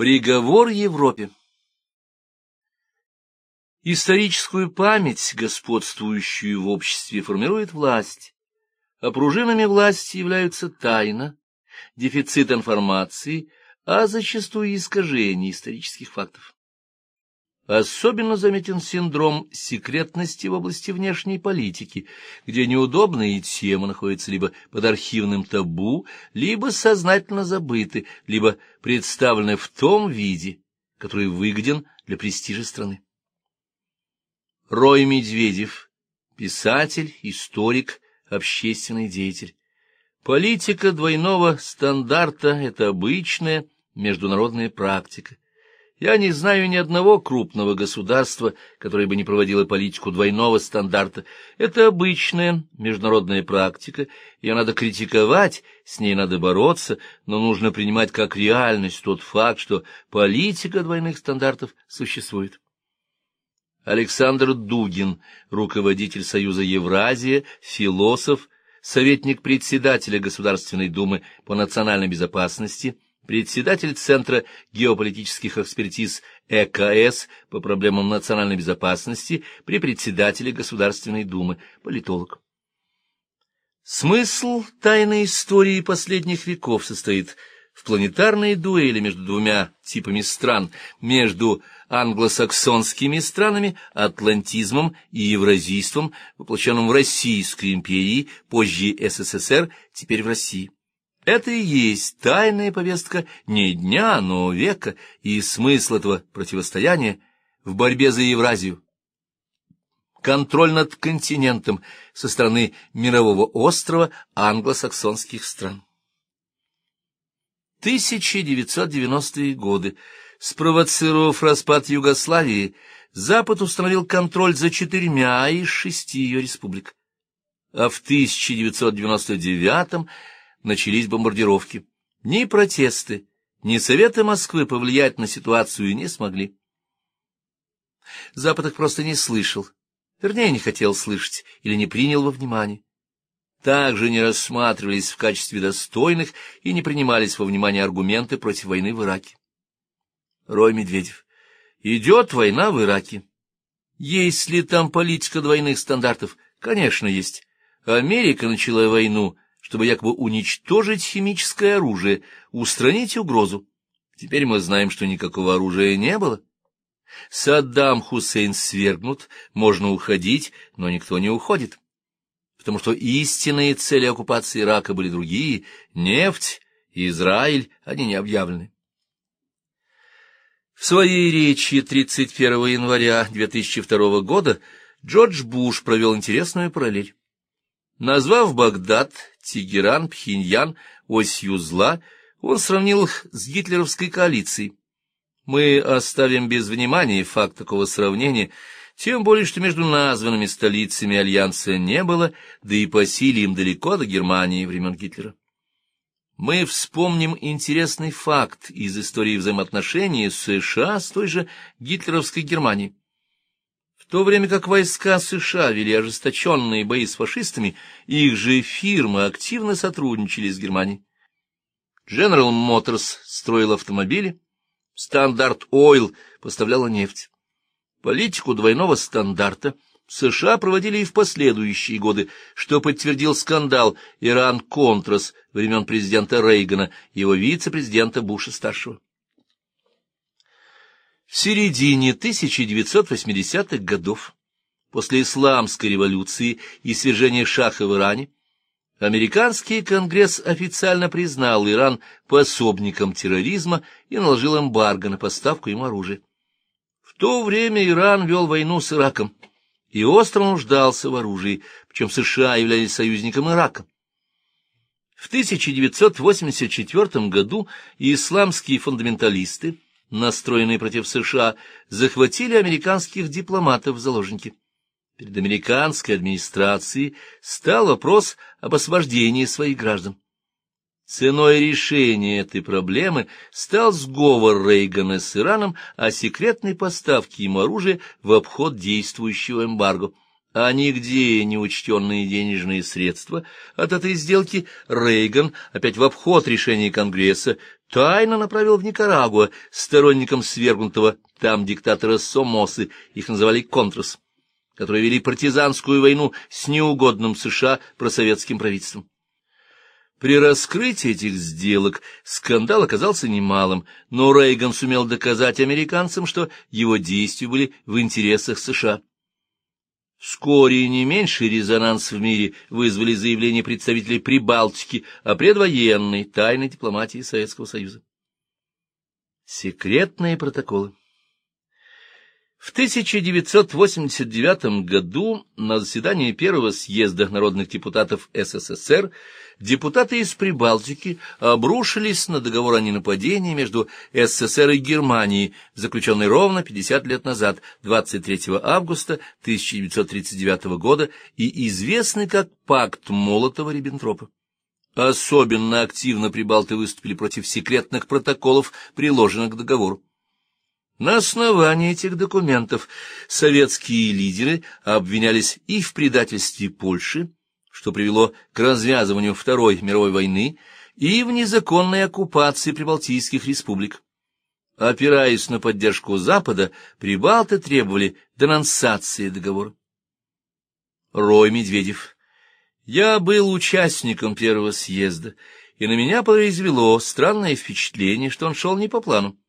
Приговор Европе Историческую память, господствующую в обществе, формирует власть, а пружинами власти являются тайна, дефицит информации, а зачастую искажение исторических фактов. Особенно заметен синдром секретности в области внешней политики, где неудобные темы находятся либо под архивным табу, либо сознательно забыты, либо представлены в том виде, который выгоден для престижа страны. Рой Медведев, писатель, историк, общественный деятель. Политика двойного стандарта — это обычная международная практика. Я не знаю ни одного крупного государства, которое бы не проводило политику двойного стандарта. Это обычная международная практика, ее надо критиковать, с ней надо бороться, но нужно принимать как реальность тот факт, что политика двойных стандартов существует. Александр Дугин, руководитель Союза Евразия, философ, советник председателя Государственной Думы по национальной безопасности – председатель Центра геополитических экспертиз ЭКС по проблемам национальной безопасности при председателе Государственной Думы, политолог. Смысл тайной истории последних веков состоит в планетарной дуэли между двумя типами стран, между англосаксонскими странами, атлантизмом и евразийством, воплощенным в Российской империи, позже СССР, теперь в России. Это и есть тайная повестка не дня, но века, и смысл этого противостояния в борьбе за Евразию. Контроль над континентом со стороны мирового острова англосаксонских стран. 1990-е годы, спровоцировав распад Югославии, Запад установил контроль за четырьмя из шести ее республик. А в 1999 начались бомбардировки. Ни протесты, ни Советы Москвы повлиять на ситуацию не смогли. Запад их просто не слышал, вернее, не хотел слышать или не принял во внимание. Также не рассматривались в качестве достойных и не принимались во внимание аргументы против войны в Ираке. Рой Медведев. Идет война в Ираке. Есть ли там политика двойных стандартов? Конечно, есть. Америка начала войну чтобы якобы уничтожить химическое оружие, устранить угрозу. Теперь мы знаем, что никакого оружия не было. Саддам Хусейн свергнут, можно уходить, но никто не уходит. Потому что истинные цели оккупации Ирака были другие — нефть, Израиль, они не объявлены. В своей речи 31 января 2002 года Джордж Буш провел интересную параллель. Назвав Багдад, Тегеран, Пхеньян осью зла, он сравнил их с гитлеровской коалицией. Мы оставим без внимания факт такого сравнения, тем более, что между названными столицами альянса не было, да и по силе им далеко до Германии времен Гитлера. Мы вспомним интересный факт из истории взаимоотношений США с той же гитлеровской Германией то время как войска США вели ожесточенные бои с фашистами, их же фирмы активно сотрудничали с Германией. General Motors строил автомобили, Standard Oil поставляла нефть. Политику двойного стандарта США проводили и в последующие годы, что подтвердил скандал Иран-Контрас времен президента Рейгана и его вице-президента Буша-старшего. В середине 1980-х годов, после Исламской революции и свержения шаха в Иране, Американский конгресс официально признал Иран пособником терроризма и наложил эмбарго на поставку ему оружия. В то время Иран вел войну с Ираком и остро нуждался в оружии, причем США являлись союзником Ирака. В 1984 году исламские фундаменталисты настроенные против США, захватили американских дипломатов в заложники. Перед американской администрацией стал вопрос об освобождении своих граждан. Ценой решения этой проблемы стал сговор Рейгана с Ираном о секретной поставке ему оружия в обход действующего эмбарго. А нигде не учтенные денежные средства от этой сделки Рейган опять в обход решения Конгресса тайно направил в Никарагуа сторонникам свергнутого там диктатора Сомосы, их называли «контрас», которые вели партизанскую войну с неугодным США просоветским правительством. При раскрытии этих сделок скандал оказался немалым, но Рейган сумел доказать американцам, что его действия были в интересах США. Вскоре не меньший резонанс в мире вызвали заявления представителей Прибалтики о предвоенной тайной дипломатии Советского Союза. Секретные протоколы в 1989 году на заседании первого съезда народных депутатов СССР депутаты из Прибалтики обрушились на договор о ненападении между СССР и Германией, заключенный ровно 50 лет назад, 23 августа 1939 года и известный как Пакт Молотова-Риббентропа. Особенно активно прибалты выступили против секретных протоколов, приложенных к договору. На основании этих документов советские лидеры обвинялись и в предательстве Польши, что привело к развязыванию Второй мировой войны, и в незаконной оккупации прибалтийских республик. Опираясь на поддержку Запада, прибалты требовали денонсации договора. Рой Медведев. Я был участником первого съезда, и на меня произвело странное впечатление, что он шел не по плану.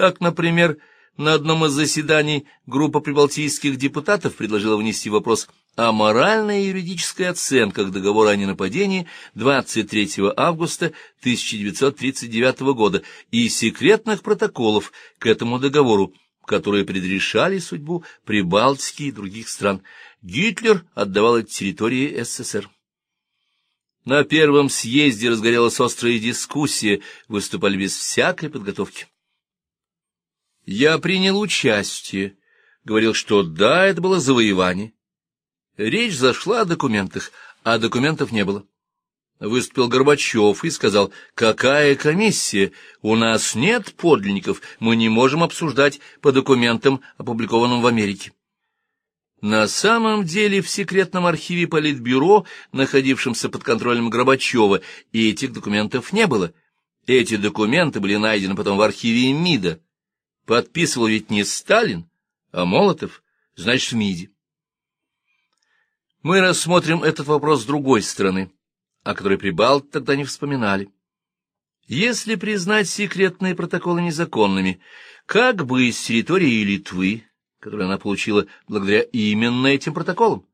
Так, например, на одном из заседаний группа прибалтийских депутатов предложила внести вопрос о моральной и юридической оценках договора о ненападении 23 августа 1939 года и секретных протоколов к этому договору, которые предрешали судьбу Прибалтики и других стран. Гитлер отдавал эти территории СССР. На первом съезде разгорелась острая дискуссия, выступали без всякой подготовки. Я принял участие, говорил, что да, это было завоевание. Речь зашла о документах, а документов не было. Выступил Горбачев и сказал, какая комиссия, у нас нет подлинников, мы не можем обсуждать по документам, опубликованным в Америке. На самом деле в секретном архиве Политбюро, находившемся под контролем Горбачева, этих документов не было. Эти документы были найдены потом в архиве МИДа. Подписывал ведь не Сталин, а Молотов, значит, в МИДе. Мы рассмотрим этот вопрос с другой стороны, о которой Прибалт тогда не вспоминали. Если признать секретные протоколы незаконными, как бы с территории Литвы, которую она получила благодаря именно этим протоколам?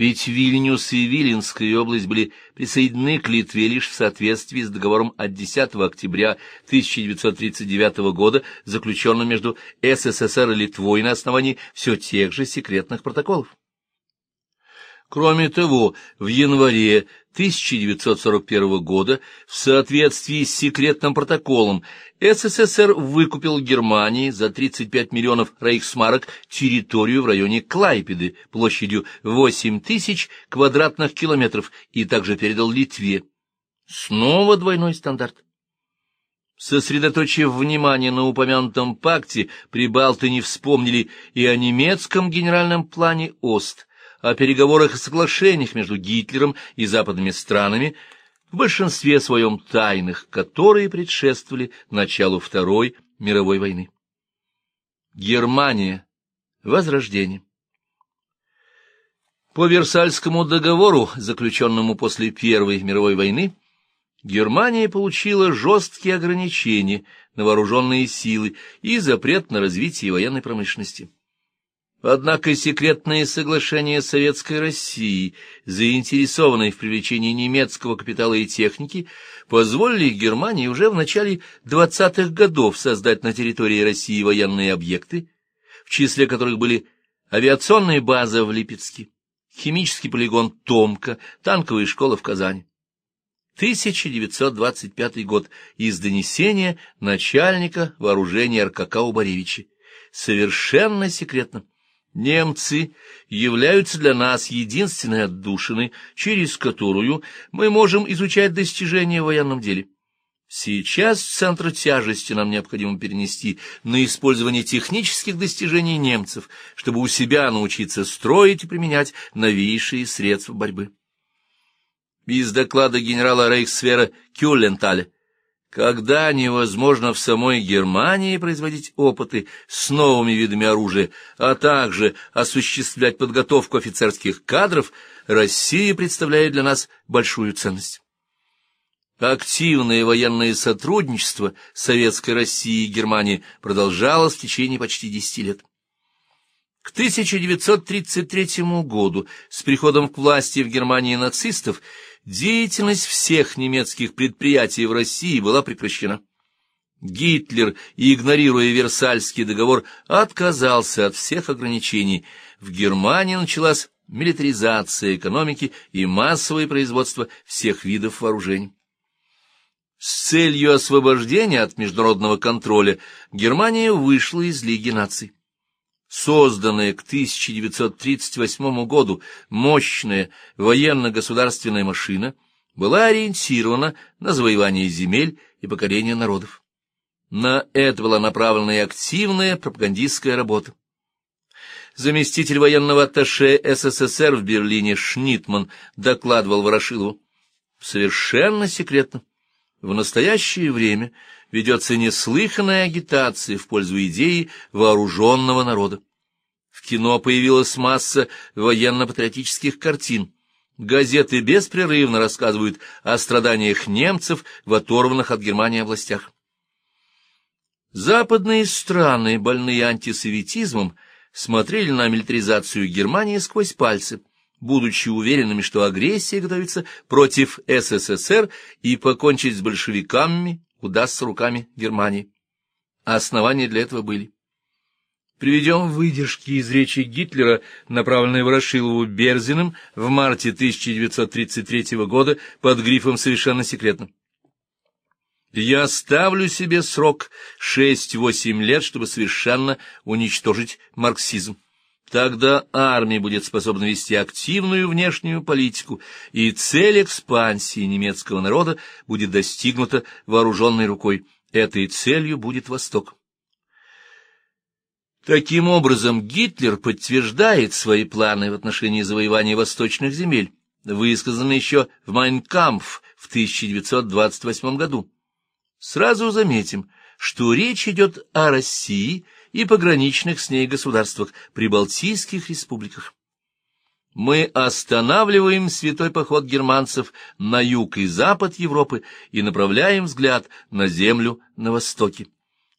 Ведь Вильнюс и Виленская область были присоединены к Литве лишь в соответствии с договором от 10 октября 1939 года, заключенным между СССР и Литвой на основании все тех же секретных протоколов. Кроме того, в январе 1941 года, в соответствии с секретным протоколом, СССР выкупил Германии за 35 миллионов рейхсмарок территорию в районе Клайпеды площадью 8 тысяч квадратных километров и также передал Литве. Снова двойной стандарт. Сосредоточив внимание на упомянутом пакте, прибалты не вспомнили и о немецком генеральном плане ОСТ, о переговорах и соглашениях между Гитлером и западными странами, в большинстве своем тайных, которые предшествовали началу Второй мировой войны. Германия. Возрождение. По Версальскому договору, заключенному после Первой мировой войны, Германия получила жесткие ограничения на вооруженные силы и запрет на развитие военной промышленности. Однако секретные соглашения Советской России, заинтересованные в привлечении немецкого капитала и техники, позволили Германии уже в начале 20-х годов создать на территории России военные объекты, в числе которых были авиационная база в Липецке, химический полигон Томка, танковая школа в Казани. 1925 год из донесения начальника вооружения РКК Убаревича. Совершенно секретно. Немцы являются для нас единственной отдушиной, через которую мы можем изучать достижения в военном деле. Сейчас центр тяжести нам необходимо перенести на использование технических достижений немцев, чтобы у себя научиться строить и применять новейшие средства борьбы. Из доклада генерала Рейхсвера Кюлленталя Когда невозможно в самой Германии производить опыты с новыми видами оружия, а также осуществлять подготовку офицерских кадров, Россия представляет для нас большую ценность. Активное военное сотрудничество Советской России и Германии продолжалось в течение почти десяти лет. К 1933 году, с приходом к власти в Германии нацистов, деятельность всех немецких предприятий в России была прекращена. Гитлер, игнорируя Версальский договор, отказался от всех ограничений. В Германии началась милитаризация экономики и массовое производство всех видов вооружений. С целью освобождения от международного контроля Германия вышла из Лиги наций. Созданная к 1938 году мощная военно-государственная машина была ориентирована на завоевание земель и покорение народов. На это была направлена и активная пропагандистская работа. Заместитель военного атташе СССР в Берлине Шнитман докладывал Ворошилову совершенно секретно. В настоящее время ведется неслыханная агитация в пользу идеи вооруженного народа. В кино появилась масса военно-патриотических картин. Газеты беспрерывно рассказывают о страданиях немцев в оторванных от Германии областях. Западные страны, больные антисоветизмом, смотрели на милитаризацию Германии сквозь пальцы, будучи уверенными, что агрессия готовится против СССР и покончить с большевиками удастся руками Германии. А основания для этого были. Приведем выдержки из речи Гитлера, направленной Ворошилову Берзиным в марте 1933 года под грифом «Совершенно секретно». Я ставлю себе срок 6-8 лет, чтобы совершенно уничтожить марксизм. Тогда армия будет способна вести активную внешнюю политику, и цель экспансии немецкого народа будет достигнута вооруженной рукой. Этой целью будет Восток. Таким образом, Гитлер подтверждает свои планы в отношении завоевания восточных земель, высказанные еще в «Майнкампф» в 1928 году. Сразу заметим, что речь идет о России – и пограничных с ней государствах, прибалтийских республиках. Мы останавливаем святой поход германцев на юг и запад Европы и направляем взгляд на землю на востоке.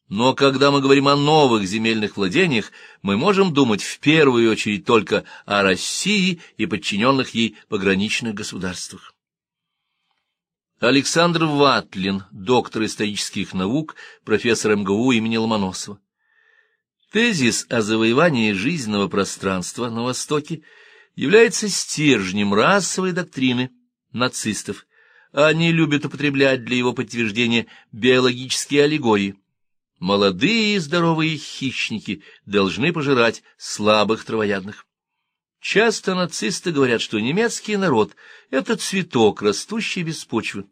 Но когда мы говорим о новых земельных владениях, мы можем думать в первую очередь только о России и подчиненных ей пограничных государствах. Александр Ватлин, доктор исторических наук, профессор МГУ имени Ломоносова. Тезис о завоевании жизненного пространства на Востоке является стержнем расовой доктрины нацистов. Они любят употреблять для его подтверждения биологические аллегории. Молодые и здоровые хищники должны пожирать слабых травоядных. Часто нацисты говорят, что немецкий народ — это цветок, растущий без почвы.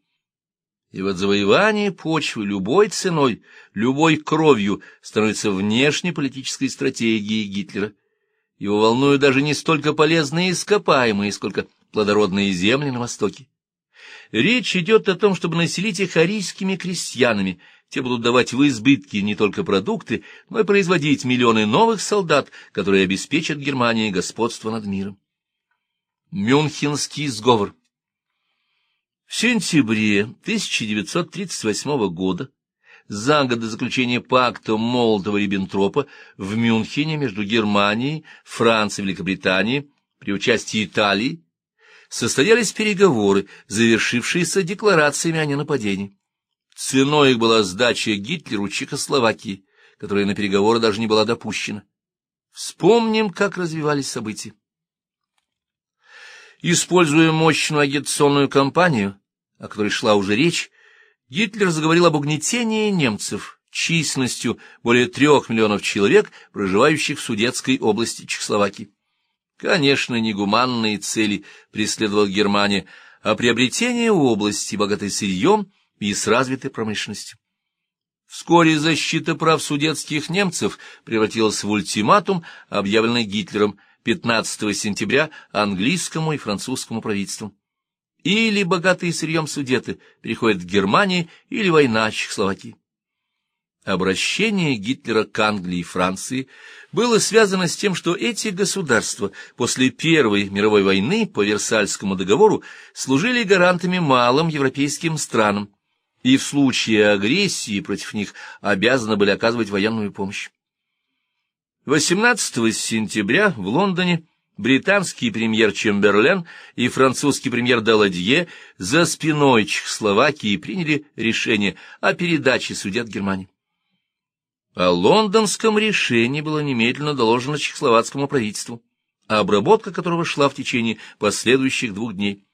И вот завоевание почвы любой ценой, любой кровью становится внешней политической стратегией Гитлера. Его волнуют даже не столько полезные ископаемые, сколько плодородные земли на Востоке. Речь идет о том, чтобы населить их арийскими крестьянами. Те будут давать в избытки не только продукты, но и производить миллионы новых солдат, которые обеспечат Германии господство над миром. Мюнхенский сговор в сентябре 1938 года, за год до заключения пакта Молотова-Риббентропа в Мюнхене между Германией, Францией и Великобританией при участии Италии, состоялись переговоры, завершившиеся декларациями о ненападении. Ценой их была сдача Гитлеру Чехословакии, которая на переговоры даже не была допущена. Вспомним, как развивались события. Используя мощную агитационную кампанию, о которой шла уже речь, Гитлер заговорил об угнетении немцев численностью более трех миллионов человек, проживающих в Судетской области Чехословакии. Конечно, негуманные цели преследовала Германия, а приобретение области, богатой сырьем и с развитой промышленностью. Вскоре защита прав судетских немцев превратилась в ультиматум, объявленный Гитлером 15 сентября английскому и французскому правительствам. Или богатые сырьем судеты переходят к Германии, или война Чехословакии. Обращение Гитлера к Англии и Франции было связано с тем, что эти государства после Первой мировой войны по Версальскому договору служили гарантами малым европейским странам и в случае агрессии против них обязаны были оказывать военную помощь. 18 сентября в Лондоне британский премьер Чемберлен и французский премьер Даладье за спиной Чехословакии приняли решение о передаче судет Германии. О лондонском решении было немедленно доложено чехословацкому правительству, обработка которого шла в течение последующих двух дней.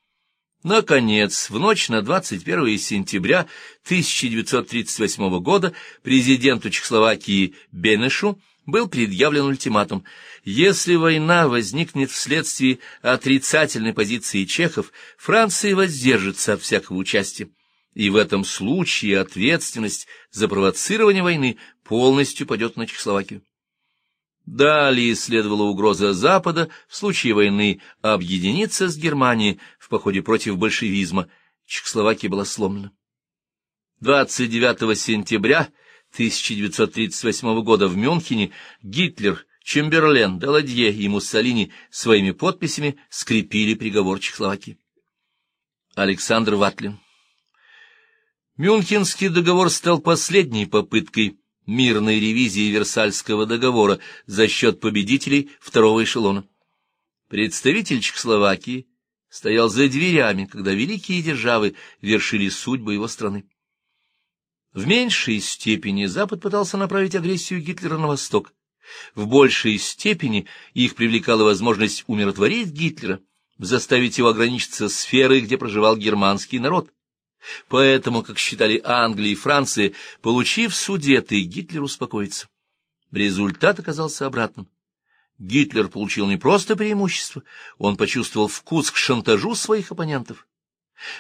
Наконец, в ночь на 21 сентября 1938 года президенту Чехословакии Бенешу был предъявлен ультиматум. Если война возникнет вследствие отрицательной позиции чехов, Франция воздержится от всякого участия и в этом случае ответственность за провоцирование войны полностью падет на Чехословакию. Далее следовала угроза Запада в случае войны объединиться с Германией в походе против большевизма. Чехословакия была сломлена. 29 сентября 1938 года в Мюнхене Гитлер, Чемберлен, Даладье и Муссолини своими подписями скрепили приговор Чехословакии. Александр Ватлин Мюнхенский договор стал последней попыткой мирной ревизии Версальского договора за счет победителей второго эшелона. Представитель Чехословакии стоял за дверями, когда великие державы вершили судьбу его страны. В меньшей степени Запад пытался направить агрессию Гитлера на восток. В большей степени их привлекала возможность умиротворить Гитлера, заставить его ограничиться сферой, где проживал германский народ. Поэтому, как считали Англия и Франция, получив Судеты, Гитлер успокоится. Результат оказался обратным. Гитлер получил не просто преимущество, он почувствовал вкус к шантажу своих оппонентов.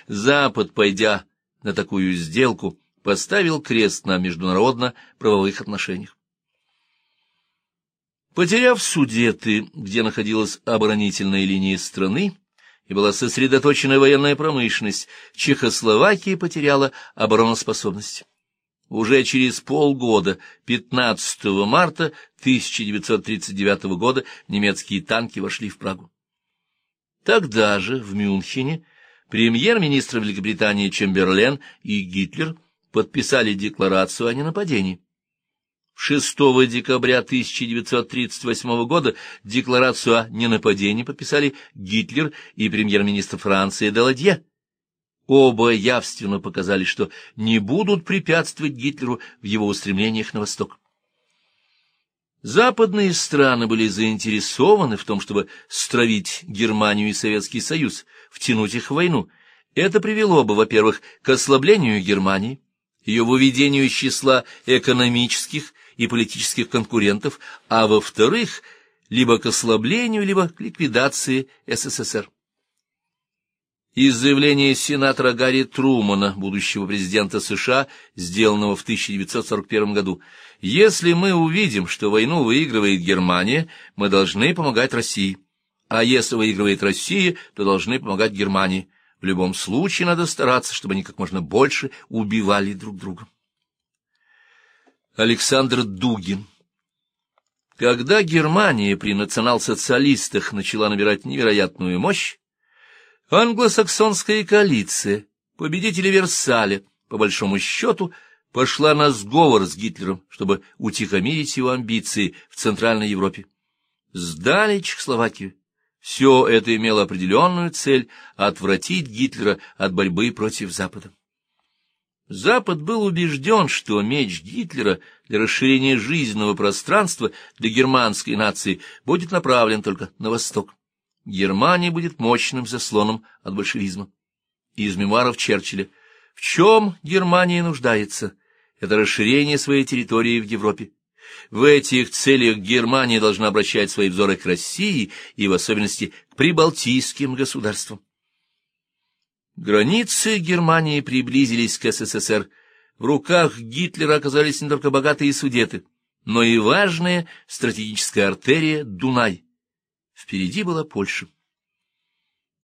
Запад, пойдя на такую сделку, поставил крест на международно-правовых отношениях. Потеряв Судеты, где находилась оборонительная линия страны, и была сосредоточена военная промышленность, Чехословакия потеряла обороноспособность. Уже через полгода, 15 марта 1939 года, немецкие танки вошли в Прагу. Тогда же, в Мюнхене, премьер-министр Великобритании Чемберлен и Гитлер подписали декларацию о ненападении. 6 декабря 1938 года декларацию о ненападении подписали Гитлер и премьер-министр Франции Даладье. Оба явственно показали, что не будут препятствовать Гитлеру в его устремлениях на восток. Западные страны были заинтересованы в том, чтобы стравить Германию и Советский Союз, втянуть их в войну. Это привело бы, во-первых, к ослаблению Германии, ее выведению из числа экономических и политических конкурентов, а во-вторых, либо к ослаблению, либо к ликвидации СССР. Из заявления сенатора Гарри Трумана, будущего президента США, сделанного в 1941 году, «Если мы увидим, что войну выигрывает Германия, мы должны помогать России, а если выигрывает Россия, то должны помогать Германии. В любом случае надо стараться, чтобы они как можно больше убивали друг друга». Александр Дугин Когда Германия при национал-социалистах начала набирать невероятную мощь, англосаксонская коалиция, победители Версаля, по большому счету, пошла на сговор с Гитлером, чтобы утихомирить его амбиции в Центральной Европе. Сдали Чехословакию. Все это имело определенную цель — отвратить Гитлера от борьбы против Запада. Запад был убежден, что меч Гитлера для расширения жизненного пространства для германской нации будет направлен только на восток. Германия будет мощным заслоном от большевизма. Из мемуаров Черчилля. В чем Германия нуждается? Это расширение своей территории в Европе. В этих целях Германия должна обращать свои взоры к России и в особенности к прибалтийским государствам. Границы Германии приблизились к СССР. В руках Гитлера оказались не только богатые судеты, но и важная стратегическая артерия Дунай. Впереди была Польша.